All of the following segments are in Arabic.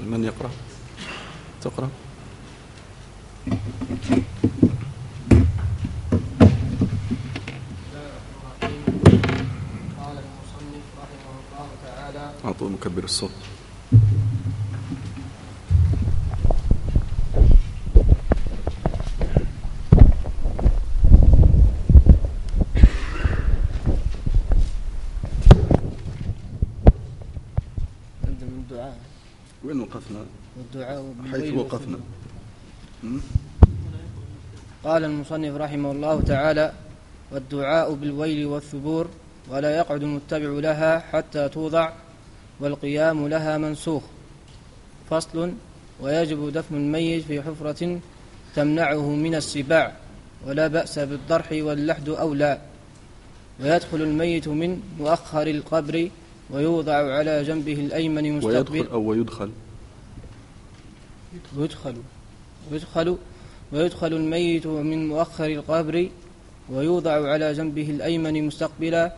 من يقرأ؟ تقرأ؟ أعطوا مكبر الصوت نبدأ من الدعاء وين وقفنا والدعاء حيث بالويل وقفنا م? قال المصنف رحمه الله تعالى والدعاء بالويل والثبور ولا يقعد المتبع لها حتى توضع والقيام لها منسوخ. فصل ويجب دفن الميت في حفرة تمنعه من السباع ولا بأس بالضرح واللحد أولى. ويدخل الميت من مؤخر القبر ويوضع على جنبه الأيمن مستقبل. ويدخل أو ويدخل ويدخل ويدخل ويدخل الميت من مؤخر القبر ويوضع على جنبه الأيمن مستقبلا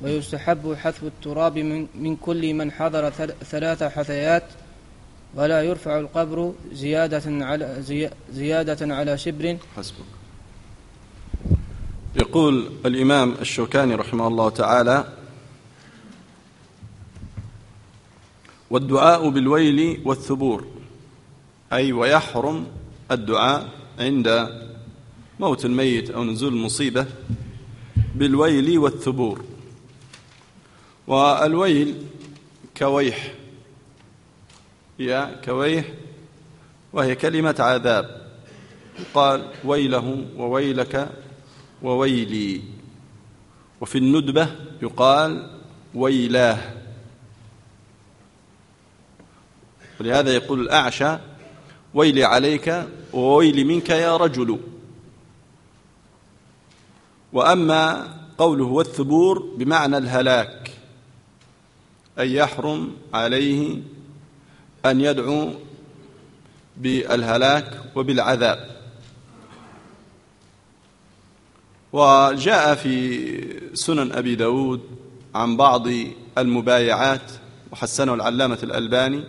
ويستحب حذف التراب من, من كل من حضر ثل- ثلاث حثيات ولا يرفع القبر زيادة على زي زيادة على شبر. حسبك. يقول الإمام الشوكاني رحمه الله تعالى والدعاء بالويل والثبور أي ويحرم الدعاء عند موت الميت أو نزول المصيبة بالويل والثبور. والويل كويح. هي كويح وهي كلمة عذاب. قال ويله وويلك وويلي. وفي الندبة يقال ويلاه. ولهذا يقول الأعشى ويلي عليك وويلي منك يا رجل. وأما قوله والثبور بمعنى الهلاك أي يحرم عليه أن يدعو بالهلاك وبالعذاب. وجاء في سنن أبي داود عن بعض المبايعات وحسنه العلامة الألباني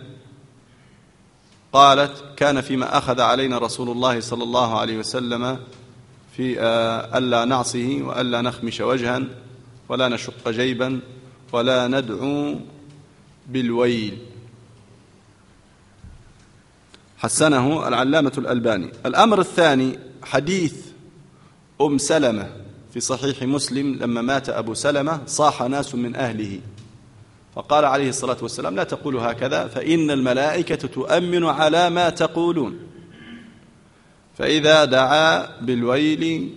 قالت كان فيما أخذ علينا رسول الله صلى الله عليه وسلم في آه، ألا نعصه وألا نخمش وجها ولا نشق جيبا ولا ندعو بالويل. حسنه العلامة الألباني. الأمر الثاني حديث أم سلمة في صحيح مسلم لما مات أبو سلمة صاح ناس من أهله. فقال عليه الصلاة والسلام لا تقولوا هكذا فإن الملائكة تؤمن على ما تقولون. فإذا دعا بالويل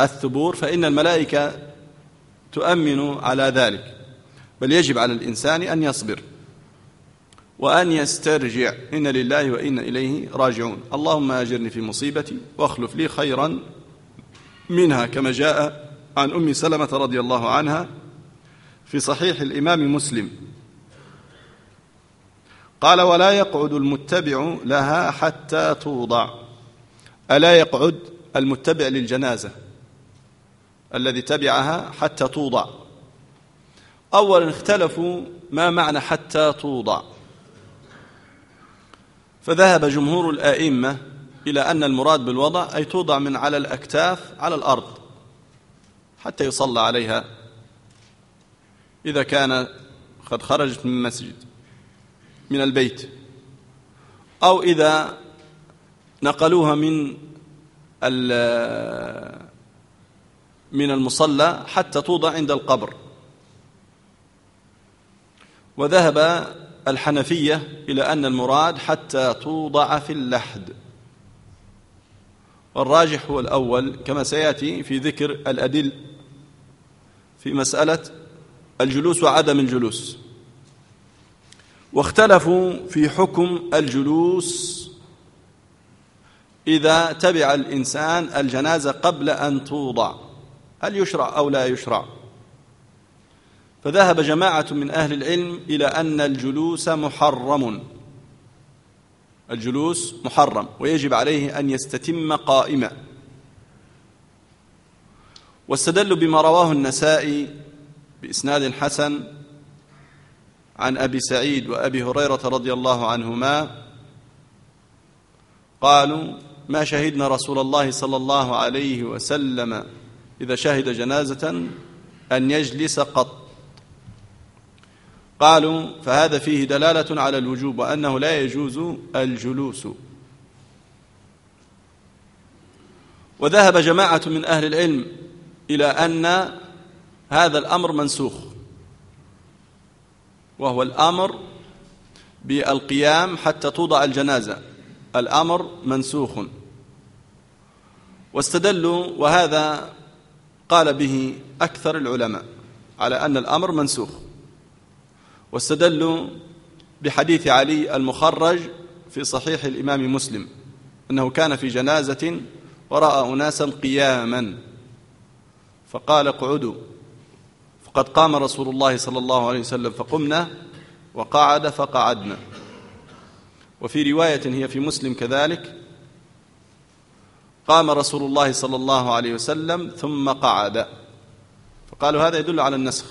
والثبور فإن الملائكة تؤمن على ذلك. بل يجب على الإنسان أن يصبر وأن يسترجع. إن لله وإنا إليه راجعون. اللهم أجرني في مصيبتي واخلف لي خيرا منها كما جاء عن أم سلمة رضي الله عنها في صحيح الإمام مسلم. قال ولا يقعد المتبع لها حتى توضع. ألا يقعد المتبع للجنازة الذي تبعها حتى توضع؟ أولا اختلفوا ما معنى حتى توضع. فذهب جمهور الآئمة إلى أن المراد بالوضع أي توضع من على الأكتاف على الأرض. حتى يصلى عليها إذا كان قد خرجت من مسجد من البيت أو إذا نقلوها من من المصلى حتى توضع عند القبر. وذهب الحنفية إلى أن المراد حتى توضع في اللحد. والراجح هو الأول كما سيأتي في ذكر الأدل في مسألة الجلوس وعدم الجلوس. واختلفوا في حكم الجلوس إذا تبع الإنسان الجنازة قبل أن توضع هل يشرع أو لا يشرع؟ فذهب جماعة من أهل العلم إلى أن الجلوس محرم. الجلوس محرم ويجب عليه أن يستتم قائما. واستدلوا بما رواه النسائي بإسناد حسن عن أبي سعيد وأبي هريرة رضي الله عنهما قالوا ما شهدنا رسول الله صلى الله عليه وسلم إذا شهد جنازة أن يجلس قط. قالوا فهذا فيه دلالة على الوجوب وأنه لا يجوز الجلوس. وذهب جماعة من أهل العلم إلى أن هذا الأمر منسوخ وهو الأمر بالقيام حتى توضع الجنازة. الأمر منسوخ. واستدلوا وهذا قال به أكثر العلماء على أن الأمر منسوخ. واستدلوا بحديث علي المخرج في صحيح الإمام مسلم أنه كان في جنازة وراى اناسا قياما. فقال اقعدوا. فقد قام رسول الله صلى الله عليه وسلم فقمنا وقعد فقعدنا. وفي رواية هي في مسلم كذلك. قام رسول الله صلى الله عليه وسلم ثم قعد. فقالوا هذا يدل على النسخ.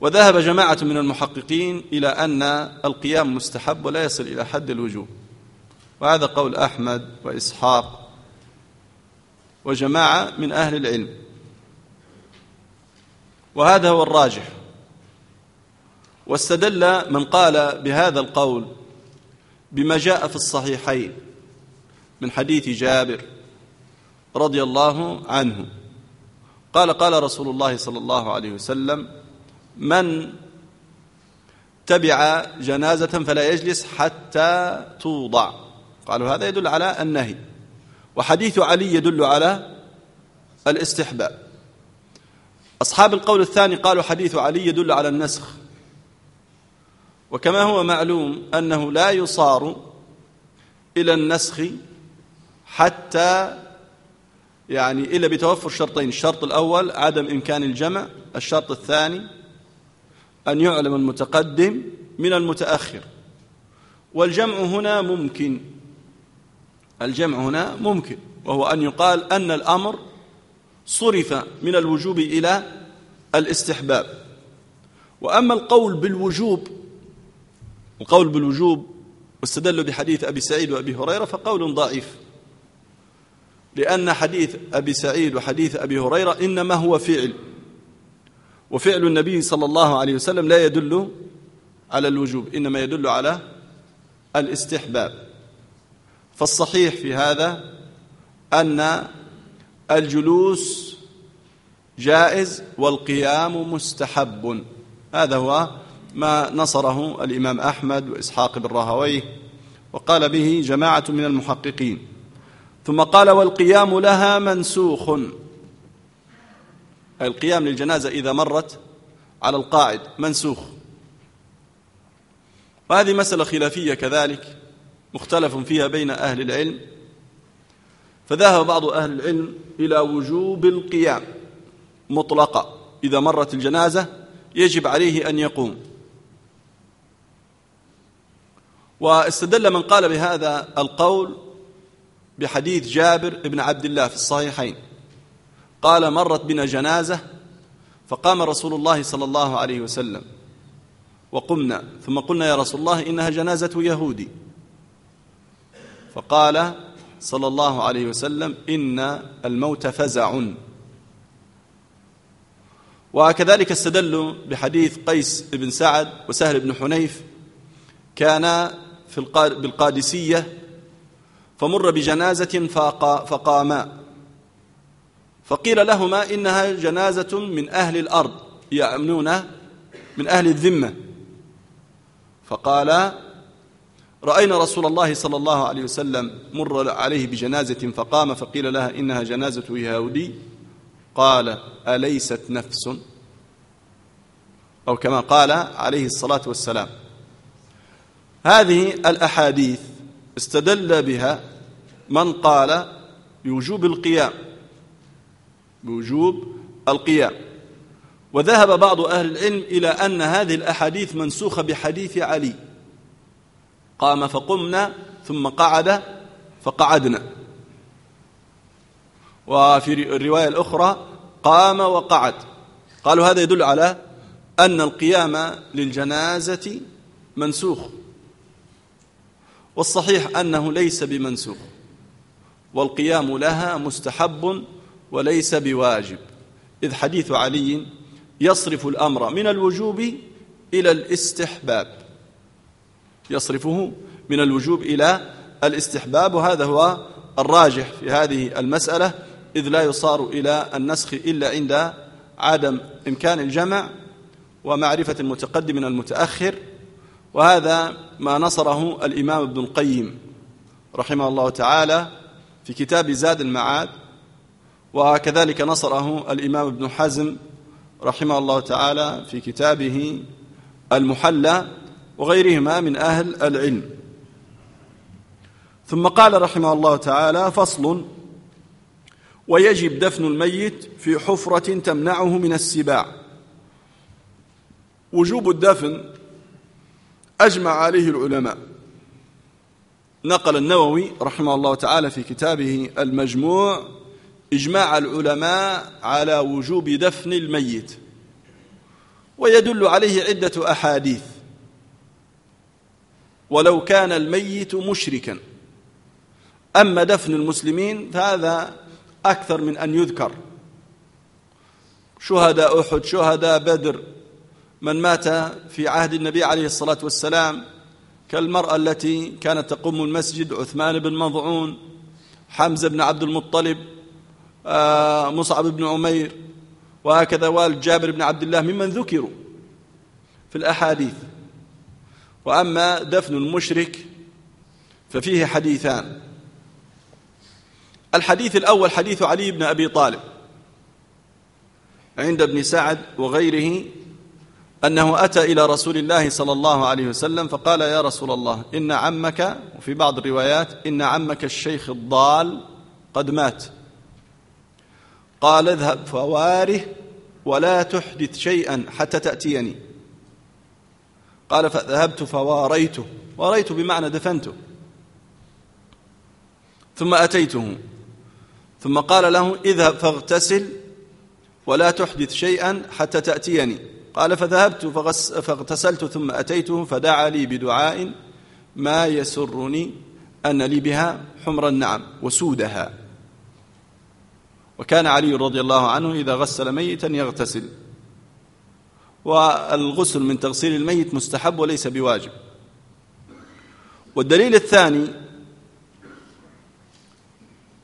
وذهب جماعة من المحققين إلى أن القيام مستحب ولا يصل إلى حد الوجوب. وهذا قول أحمد وإسحاق وجماعة من أهل العلم. وهذا هو الراجح. واستدل من قال بهذا القول بما جاء في الصحيحين من حديث جابر رضي الله عنه. قال قال رسول الله صلى الله عليه وسلم من تبع جنازة فلا يجلس حتى توضع. قالوا هذا يدل على النهي. وحديث علي يدل على الاستحباب. أصحاب القول الثاني قالوا حديث علي يدل على النسخ. وكما هو معلوم أنه لا يصار إلى النسخ حتى يعني إلا بتوفر شرطين الشرط الأول عدم إمكان الجمع الشرط الثاني أن يعلم المتقدم من المتأخر. والجمع هنا ممكن. الجمع هنا ممكن وهو أن يقال أن الأمر صرف من الوجوب إلى الاستحباب. وأما القول بالوجوب القول بالوجوب واستدلوا بحديث أبي سعيد وأبي هريرة فقول ضعيف. لأن حديث أبي سعيد وحديث أبي هريرة إنما هو فعل. وفعل النبي صلى الله عليه وسلم لا يدل على الوجوب إنما يدل على الاستحباب. فالصحيح في هذا أن الجلوس جائز والقيام مستحب. هذا هو ما نصره الإمام أحمد وإسحاق بن راهويه وقال به جماعة من المحققين. ثم قال والقيام لها منسوخ. القيام للجنازة إذا مرت على القاعد منسوخ. وهذه مسألة خلافية كذلك. مختلف فيها بين أهل العلم فذهب بعض أهل العلم إلى وجوب القيام مطلقة إذا مرت الجنازة يجب عليه أن يقوم. واستدل من قال بهذا القول بحديث جابر بن عبد الله في الصحيحين. قال مرت بنا جنازة فقام رسول الله صلى الله عليه وسلم وقمنا. ثم قلنا يا رسول الله إنها جنازة يهودي. فقال صلى الله عليه وسلم إن الموت فزع. وكذلك استدلوا بحديث قيس بن سعد وسهل بن حنيف كان في بالقادسية فمر بجنازة فقاما. فقيل لهما إنها جنازة من أهل الأرض يأمنون من أهل الذمة. فقال رأينا رسول الله صلى الله عليه وسلم مر عليه بجنازة فقام فقيل لها إنها جنازة يهودي. قال أليست نفس؟ أو كما قال عليه الصلاة والسلام. هذه الأحاديث استدل بها من قال بوجوب القيام. بوجوب القيام. وذهب بعض أهل العلم إلى أن هذه الأحاديث منسوخة بحديث علي. قام فقمنا ثم قعد فقعدنا. وفي الرواية الأخرى قام وقعد. قالوا هذا يدل على أن القيام للجنازة منسوخ. والصحيح أنه ليس بمنسوخ. والقيام لها مستحب وليس بواجب. إذ حديث علي يصرف الأمر من الوجوب إلى الاستحباب. يصرفه من الوجوب إلى الاستحباب وهذا هو الراجح في هذه المسألة إذ لا يصار إلى النسخ إلا عند عدم إمكان الجمع ومعرفة المتقدم من المتأخر وهذا ما نصره الإمام ابن القيم رحمه الله تعالى في كتاب زاد المعاد وكذلك نصره الإمام ابن حزم رحمه الله تعالى في كتابه المحلى وغيرهما من أهل العلم. ثم قال رحمه الله تعالى فصل ويجب دفن الميت في حفرة تمنعه من السباع. وجوب الدفن أجمع عليه العلماء. نقل النووي رحمه الله تعالى في كتابه المجموع إجماع العلماء على وجوب دفن الميت. ويدل عليه عدة أحاديث. ولو كان الميت مشركا. أما دفن المسلمين فهذا أكثر من أن يذكر. شهداء أحد شهداء بدر من مات في عهد النبي عليه الصلاة والسلام كالمرأة التي كانت تقوم المسجد عثمان بن مضعون حمزة بن عبد المطلب آه، مصعب بن عمير وهكذا والد جابر بن عبد الله ممن ذكروا في الأحاديث. وأما دفن المشرك ففيه حديثان. الحديث الأول حديث علي بن أبي طالب عند ابن سعد وغيره أنه أتى إلى رسول الله صلى الله عليه وسلم فقال يا رسول الله إن عمك وفي بعض الروايات إن عمك الشيخ الضال قد مات. قال اذهب فواره ولا تحدث شيئا حتى تأتيني. قال فذهبت فواريته واريته بمعنى دفنته ثم أتيته. ثم قال له اذهب فاغتسل ولا تحدث شيئا حتى تأتيني. قال فذهبت فاغتسلت ثم أتيته فدعا لي بدعاء ما يسرني أن لي بها حمر النعم وسودها. وكان علي رضي الله عنه إذا غسل ميتا يغتسل. والغسل من تغسيل الميت مستحب وليس بواجب. والدليل الثاني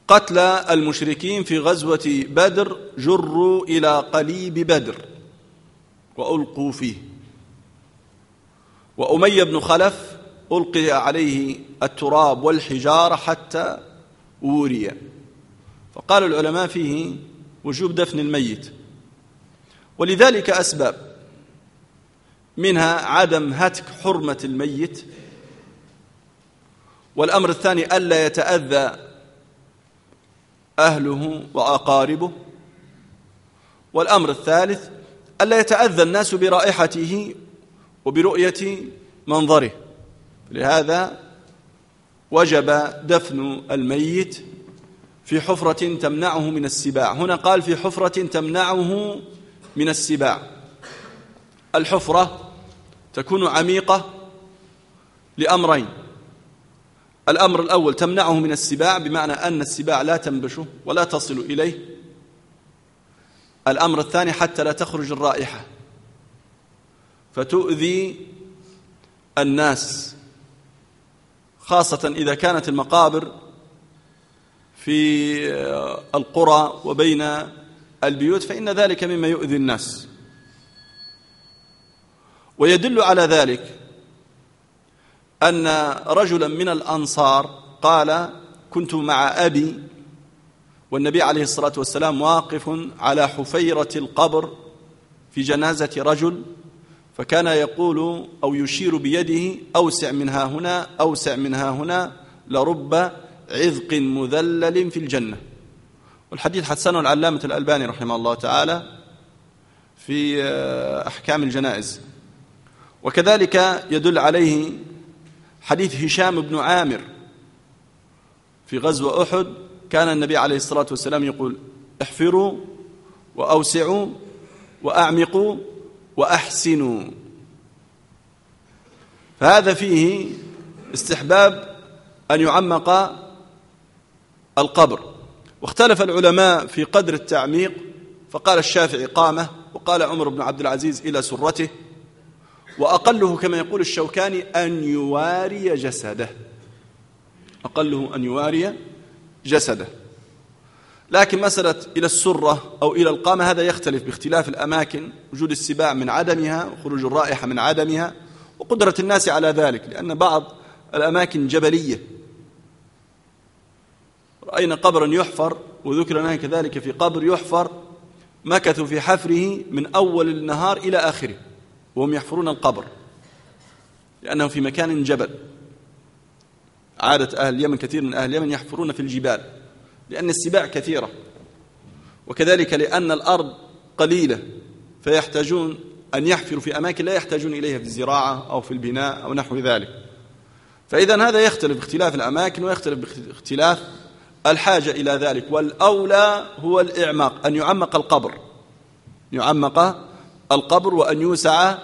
قتل المشركين في غزوة بدر جروا إلى قليب بدر وألقوا فيه. وأمية بن خلف ألقي عليه التراب والحجارة حتى وري. فقال العلماء فيه وجوب دفن الميت. ولذلك أسباب. منها عدم هتك حرمة الميت. والأمر الثاني ألا يتأذى أهله وأقاربه. والأمر الثالث ألا يتأذى الناس برائحته وبرؤية منظره. لهذا وجب دفن الميت في حفرة تمنعه من السباع. هنا قال في حفرة تمنعه من السباع. الحفرة تكون عميقة لأمرين. الأمر الأول تمنعه من السباع بمعنى أن السباع لا تنبشه ولا تصل إليه. الأمر الثاني حتى لا تخرج الرائحة. فتؤذي الناس خاصة إذا كانت المقابر في القرى وبين البيوت فإن ذلك مما يؤذي الناس. ويدل على ذلك أن رجلا من الأنصار قال كنت مع أبي والنبي عليه الصلاة والسلام واقف على حفيرة القبر في جنازة رجل فكان يقول أو يشير بيده أوسع منها هنا أوسع منها هنا لرب عذق مذلل في الجنة. والحديث حسنه العلامة الألباني رحمه الله تعالى في أحكام الجنائز. وكذلك يدل عليه حديث هشام بن عامر في غزوة أحد. كان النبي عليه الصلاة والسلام يقول احفروا وأوسعوا وأعمقوا وأحسنوا. فهذا فيه استحباب أن يعمق القبر. واختلف العلماء في قدر التعميق فقال الشافعي قامة وقال عمر بن عبد العزيز إلى سرته وأقله كما يقول الشوكاني أن يواري جسده. أقله أن يواري جسده. لكن مسألة إلى السرة أو إلى القامة هذا يختلف باختلاف الأماكن وجود السباع من عدمها وخروج الرائحة من عدمها وقدرة الناس على ذلك لأن بعض الأماكن جبلية. رأينا قبرا يحفر وذكر لنا كذلك في قبر يحفر مكثوا في حفره من أول النهار إلى آخره. وهم يحفرون القبر لأنه في مكان جبل. عادة أهل اليمن كثير من أهل اليمن يحفرون في الجبال لأن السباع كثيرة. وكذلك لأن الأرض قليلة فيحتاجون أن يحفروا في أماكن لا يحتاجون إليها في الزراعة أو في البناء أو نحو ذلك. فإذا هذا يختلف باختلاف الأماكن ويختلف باختلاف الحاجة إلى ذلك. والأولى هو الإعماق أن يعمق القبر. يعمق القبر وأن يوسع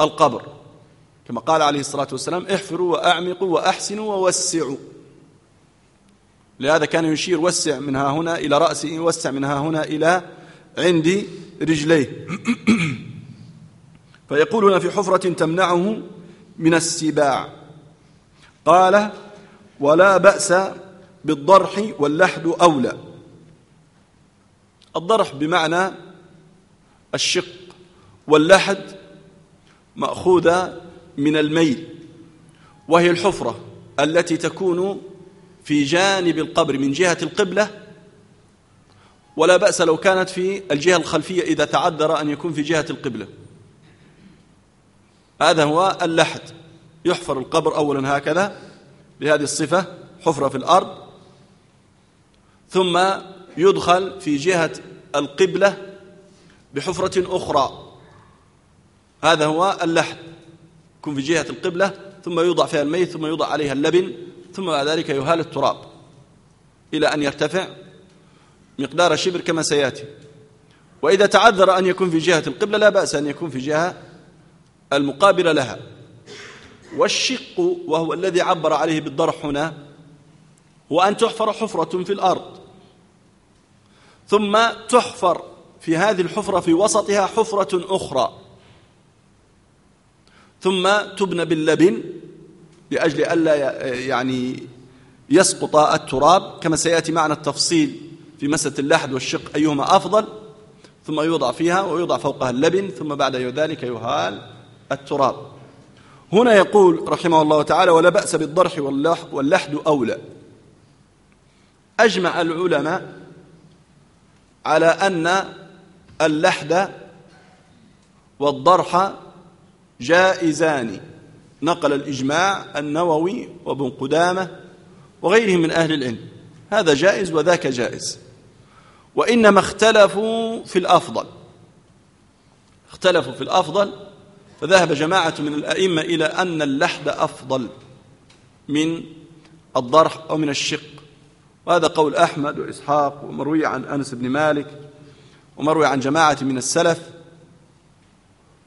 القبر. كما قال عليه الصلاة والسلام احفروا وأعمقوا وأحسنوا ووسعوا. لهذا كان يشير وسع من ها هنا إلى رأسه وسع من ها هنا إلى عند رجليه. فيقول هنا في حفرة تمنعه من السباع. قال ولا بأس بالضرح واللحد أولى. الضرح بمعنى الشق. واللحد مأخوذة من الميل وهي الحفرة التي تكون في جانب القبر من جهة القبلة. ولا بأس لو كانت في الجهة الخلفية إذا تعذر أن يكون في جهة القبلة. هذا هو اللحد. يحفر القبر أولا هكذا بهذه الصفة حفرة في الأرض. ثم يدخل في جهة القبلة بحفرة أخرى. هذا هو اللحد يكون في جهة القبلة ثم يوضع فيها الميت ثم يوضع عليها اللبن ثم بعد ذلك يهال التراب إلى أن يرتفع مقدار شبر كما سيأتي. وإذا تعذر أن يكون في جهة القبلة لا بأس أن يكون في جهة المقابلة لها. والشق وهو الذي عبر عليه بالضرح هنا هو أن تحفر حفرة في الأرض. ثم تحفر في هذه الحفرة في وسطها حفرة أخرى. ثم تبنى باللبن لأجل ألا يعني يسقط التراب كما سيأتي معنا التفصيل في مسألة اللحد والشق أيهما أفضل ثم يوضع فيها ويوضع فوقها اللبن ثم بعد ذلك يهال التراب. هنا يقول رحمه الله تعالى ولا بأس بالضرح واللحد أولى. أجمع العلماء على أن اللحد والضرح جائزان. نقل الإجماع النووي وابن قدامة وغيرهم من أهل العلم. هذا جائز وذاك جائز. وإنما اختلفوا في الأفضل. اختلفوا في الأفضل فذهب جماعة من الأئمة إلى أن اللحد أفضل من الضرح أو من الشق. وهذا قول أحمد وإسحاق ومروي عن أنس بن مالك ومروي عن جماعة من السلف.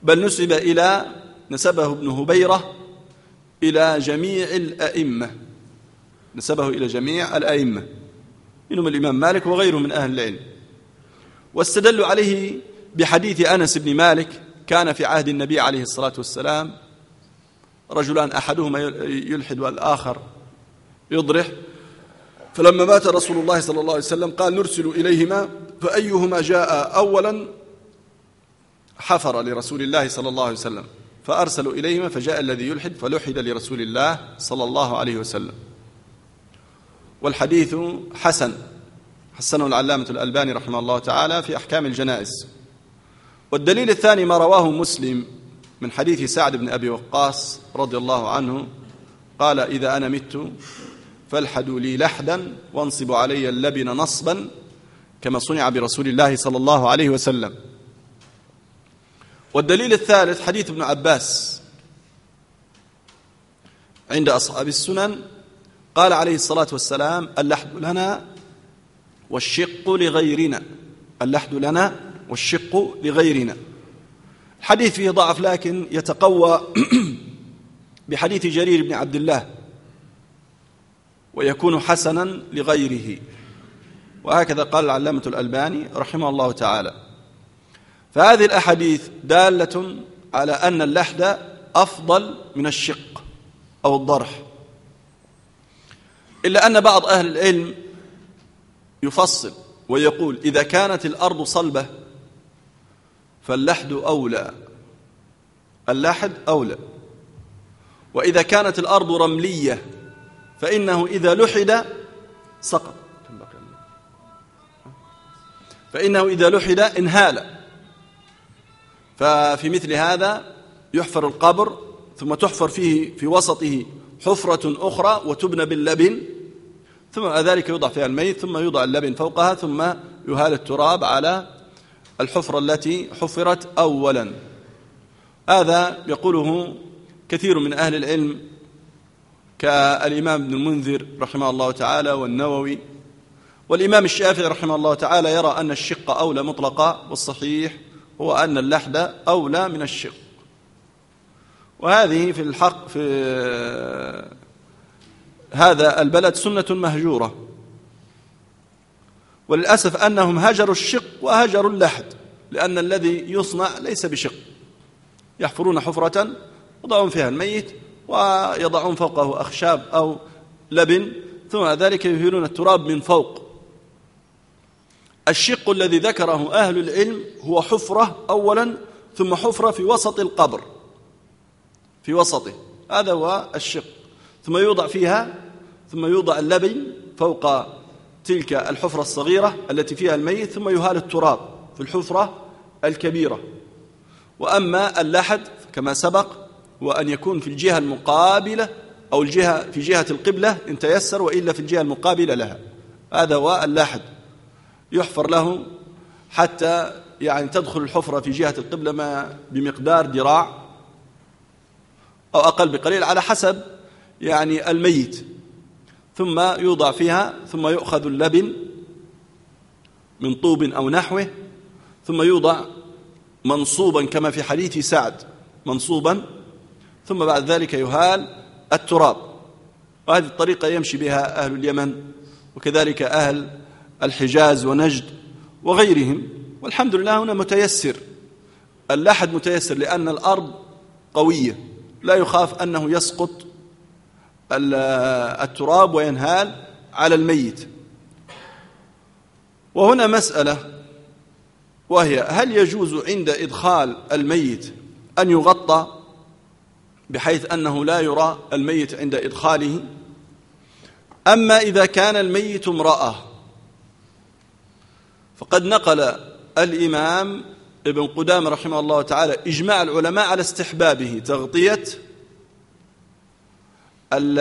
بل نسب إلى نسبه ابن هبيرة إلى جميع الأئمة. نسبه إلى جميع الأئمة. منهم الإمام مالك وغيره من أهل العلم. واستدلوا عليه بحديث أنس بن مالك كان في عهد النبي عليه الصلاة والسلام رجلان أحدهما يلحد والآخر يضرح. فلما مات رسول الله صلى الله عليه وسلم قال نرسل إليهما. فأيهما جاء أولا حفر لرسول الله صلى الله عليه وسلم. فأرسلوا إليهما فجاء الذي يلحد فلحد لرسول الله صلى الله عليه وسلم. والحديث حسن حسنه العلامة الألباني رحمه الله تعالى في أحكام الجنائز. والدليل الثاني ما رواه مسلم من حديث سعد بن أبي وقاص رضي الله عنه قال إذا أنا مت فالحدوا لي لحدا وانصبوا علي اللبن نصبا كما صنع برسول الله صلى الله عليه وسلم. والدليل الثالث حديث ابن عباس عند أصحاب السنن قال عليه الصلاة والسلام اللحد لنا والشق لغيرنا اللحد لنا والشق لغيرنا. الحديث فيه ضعف لكن يتقوى بحديث جرير بن عبد الله ويكون حسنا لغيره. وهكذا قال العلامة الألباني رحمه الله تعالى. فهذه الأحاديث دالة على أن اللحد أفضل من الشق أو الضرح. إلا أن بعض أهل العلم يفصل ويقول إذا كانت الأرض صلبة فاللحد أولى اللحد أولى. وإذا كانت الأرض رملية فإنه إذا لحد سقط. فإنه إذا لحد انهال. ففي مثل هذا يحفر القبر ثم تحفر فيه في وسطه حفرة أخرى وتبنى باللبن ثم ذلك يوضع فيها الميت ثم يوضع اللبن فوقها ثم يهال التراب على الحفرة التي حفرت أولا. هذا يقوله كثير من أهل العلم كالإمام ابن المنذر رحمه الله تعالى والنووي والإمام الشافعي رحمه الله تعالى يرى أن الشق أولى مطلقا والصحيح هو أن اللحد أولى من الشق. وهذه في الحق في هذا البلد سنة مهجورة. وللأسف أنهم هجروا الشق وهجروا اللحد لأن الذي يصنع ليس بشق. يحفرون حفرة يضعون فيها الميت ويضعون فوقه أخشاب أو لبن ثم ذلك يهيلون التراب من فوق. الشق الذي ذكره أهل العلم هو حفرة أولا ثم حفرة في وسط القبر. في وسطه. هذا هو الشق. ثم يوضع فيها ثم يوضع اللبن فوق تلك الحفرة الصغيرة التي فيها الميت ثم يهال التراب في الحفرة الكبيرة. وأما اللحد كما سبق هو أن يكون في الجهة المقابلة أو الجهة في جهة القبلة إن تيسر وإلا في الجهة المقابلة لها. هذا هو اللحد. يحفر له حتى يعني تدخل الحفرة في جهة القبلة ما بمقدار ذراع أو أقل بقليل على حسب يعني الميت. ثم يوضع فيها ثم يؤخذ اللبن من طوب أو نحوه ثم يوضع منصوبا كما في حديث سعد منصوبا ثم بعد ذلك يهال التراب. وهذه الطريقة يمشي بها أهل اليمن وكذلك أهل الحجاز ونجد وغيرهم والحمد لله هنا متيسر. اللحد متيسر لأن الأرض قوية لا يخاف أنه يسقط التراب وينهال على الميت. وهنا مسألة وهي هل يجوز عند إدخال الميت أن يغطى بحيث أنه لا يرى الميت عند إدخاله؟ أما إذا كان الميت امرأة فقد نقل الإمام ابن قدام رحمه الله تعالى إجماع العلماء على استحبابه تغطية ال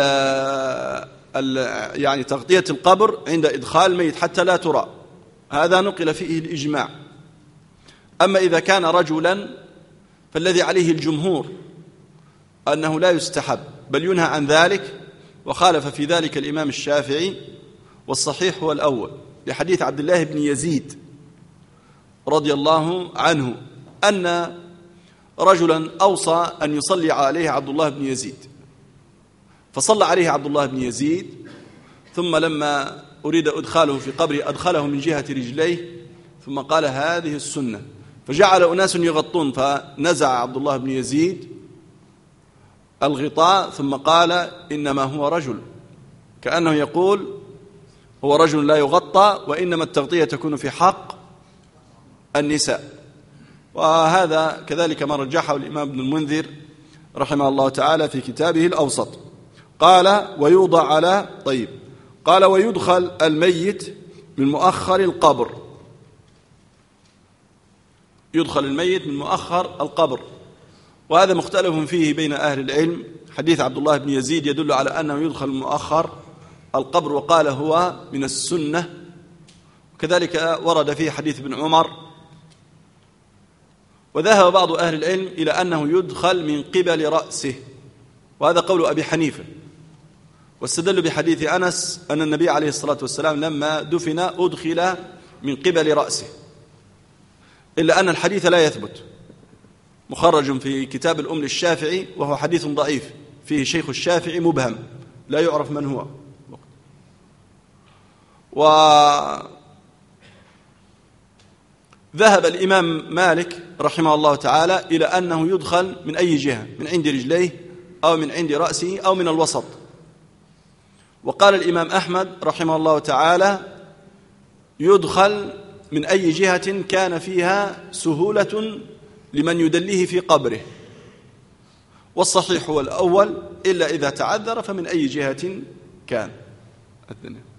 ال يعني تغطية القبر عند إدخال الميت حتى لا ترى. هذا نقل فيه الإجماع. أما إذا كان رجلا فالذي عليه الجمهور أنه لا يستحب بل ينهى عن ذلك وخالف في ذلك الإمام الشافعي والصحيح هو الأول. لحديث عبد الله بن يزيد رضي الله عنه أن رجلا أوصى أن يصلي عليه عبد الله بن يزيد. فصلى عليه عبد الله بن يزيد ثم لما أريد أدخاله في قبره أدخله من جهة رجليه ثم قال هذه السنة. فجعل أناس يغطون فنزع عبد الله بن يزيد الغطاء ثم قال إنما هو رجل. كأنه يقول هو رجل لا يغطى وإنما التغطية تكون في حق النساء. وهذا كذلك ما رجحه الإمام ابن المنذر رحمه الله تعالى في كتابه الأوسط. قال ويوضع على طيب. قال ويدخل الميت من مؤخر القبر. يدخل الميت من مؤخر القبر. وهذا مختلف فيه بين أهل العلم. حديث عبد الله بن يزيد يدل على أنه يدخل مؤخر القبر وقال هو من السنة. وكذلك ورد فيه حديث ابن عمر. وذهب بعض أهل العلم إلى أنه يدخل من قبل رأسه. وهذا قول أبي حنيفة. واستدل بحديث أنس أن النبي عليه الصلاة والسلام لما دفن أدخل من قبل رأسه. إلا أن الحديث لا يثبت. مخرج في كتاب الأم للشافعي وهو حديث ضعيف. فيه شيخ الشافعي مبهم. لا يعرف من هو. وذهب الإمام مالك رحمه الله تعالى إلى أنه يدخل من أي جهة؟ من عند رجليه أو من عند رأسه أو من الوسط. وقال الإمام أحمد رحمه الله تعالى يدخل من أي جهة كان فيها سهولة لمن يدليه في قبره. والصحيح هو الأول إلا إذا تعذر فمن أي جهة كان. الدنيا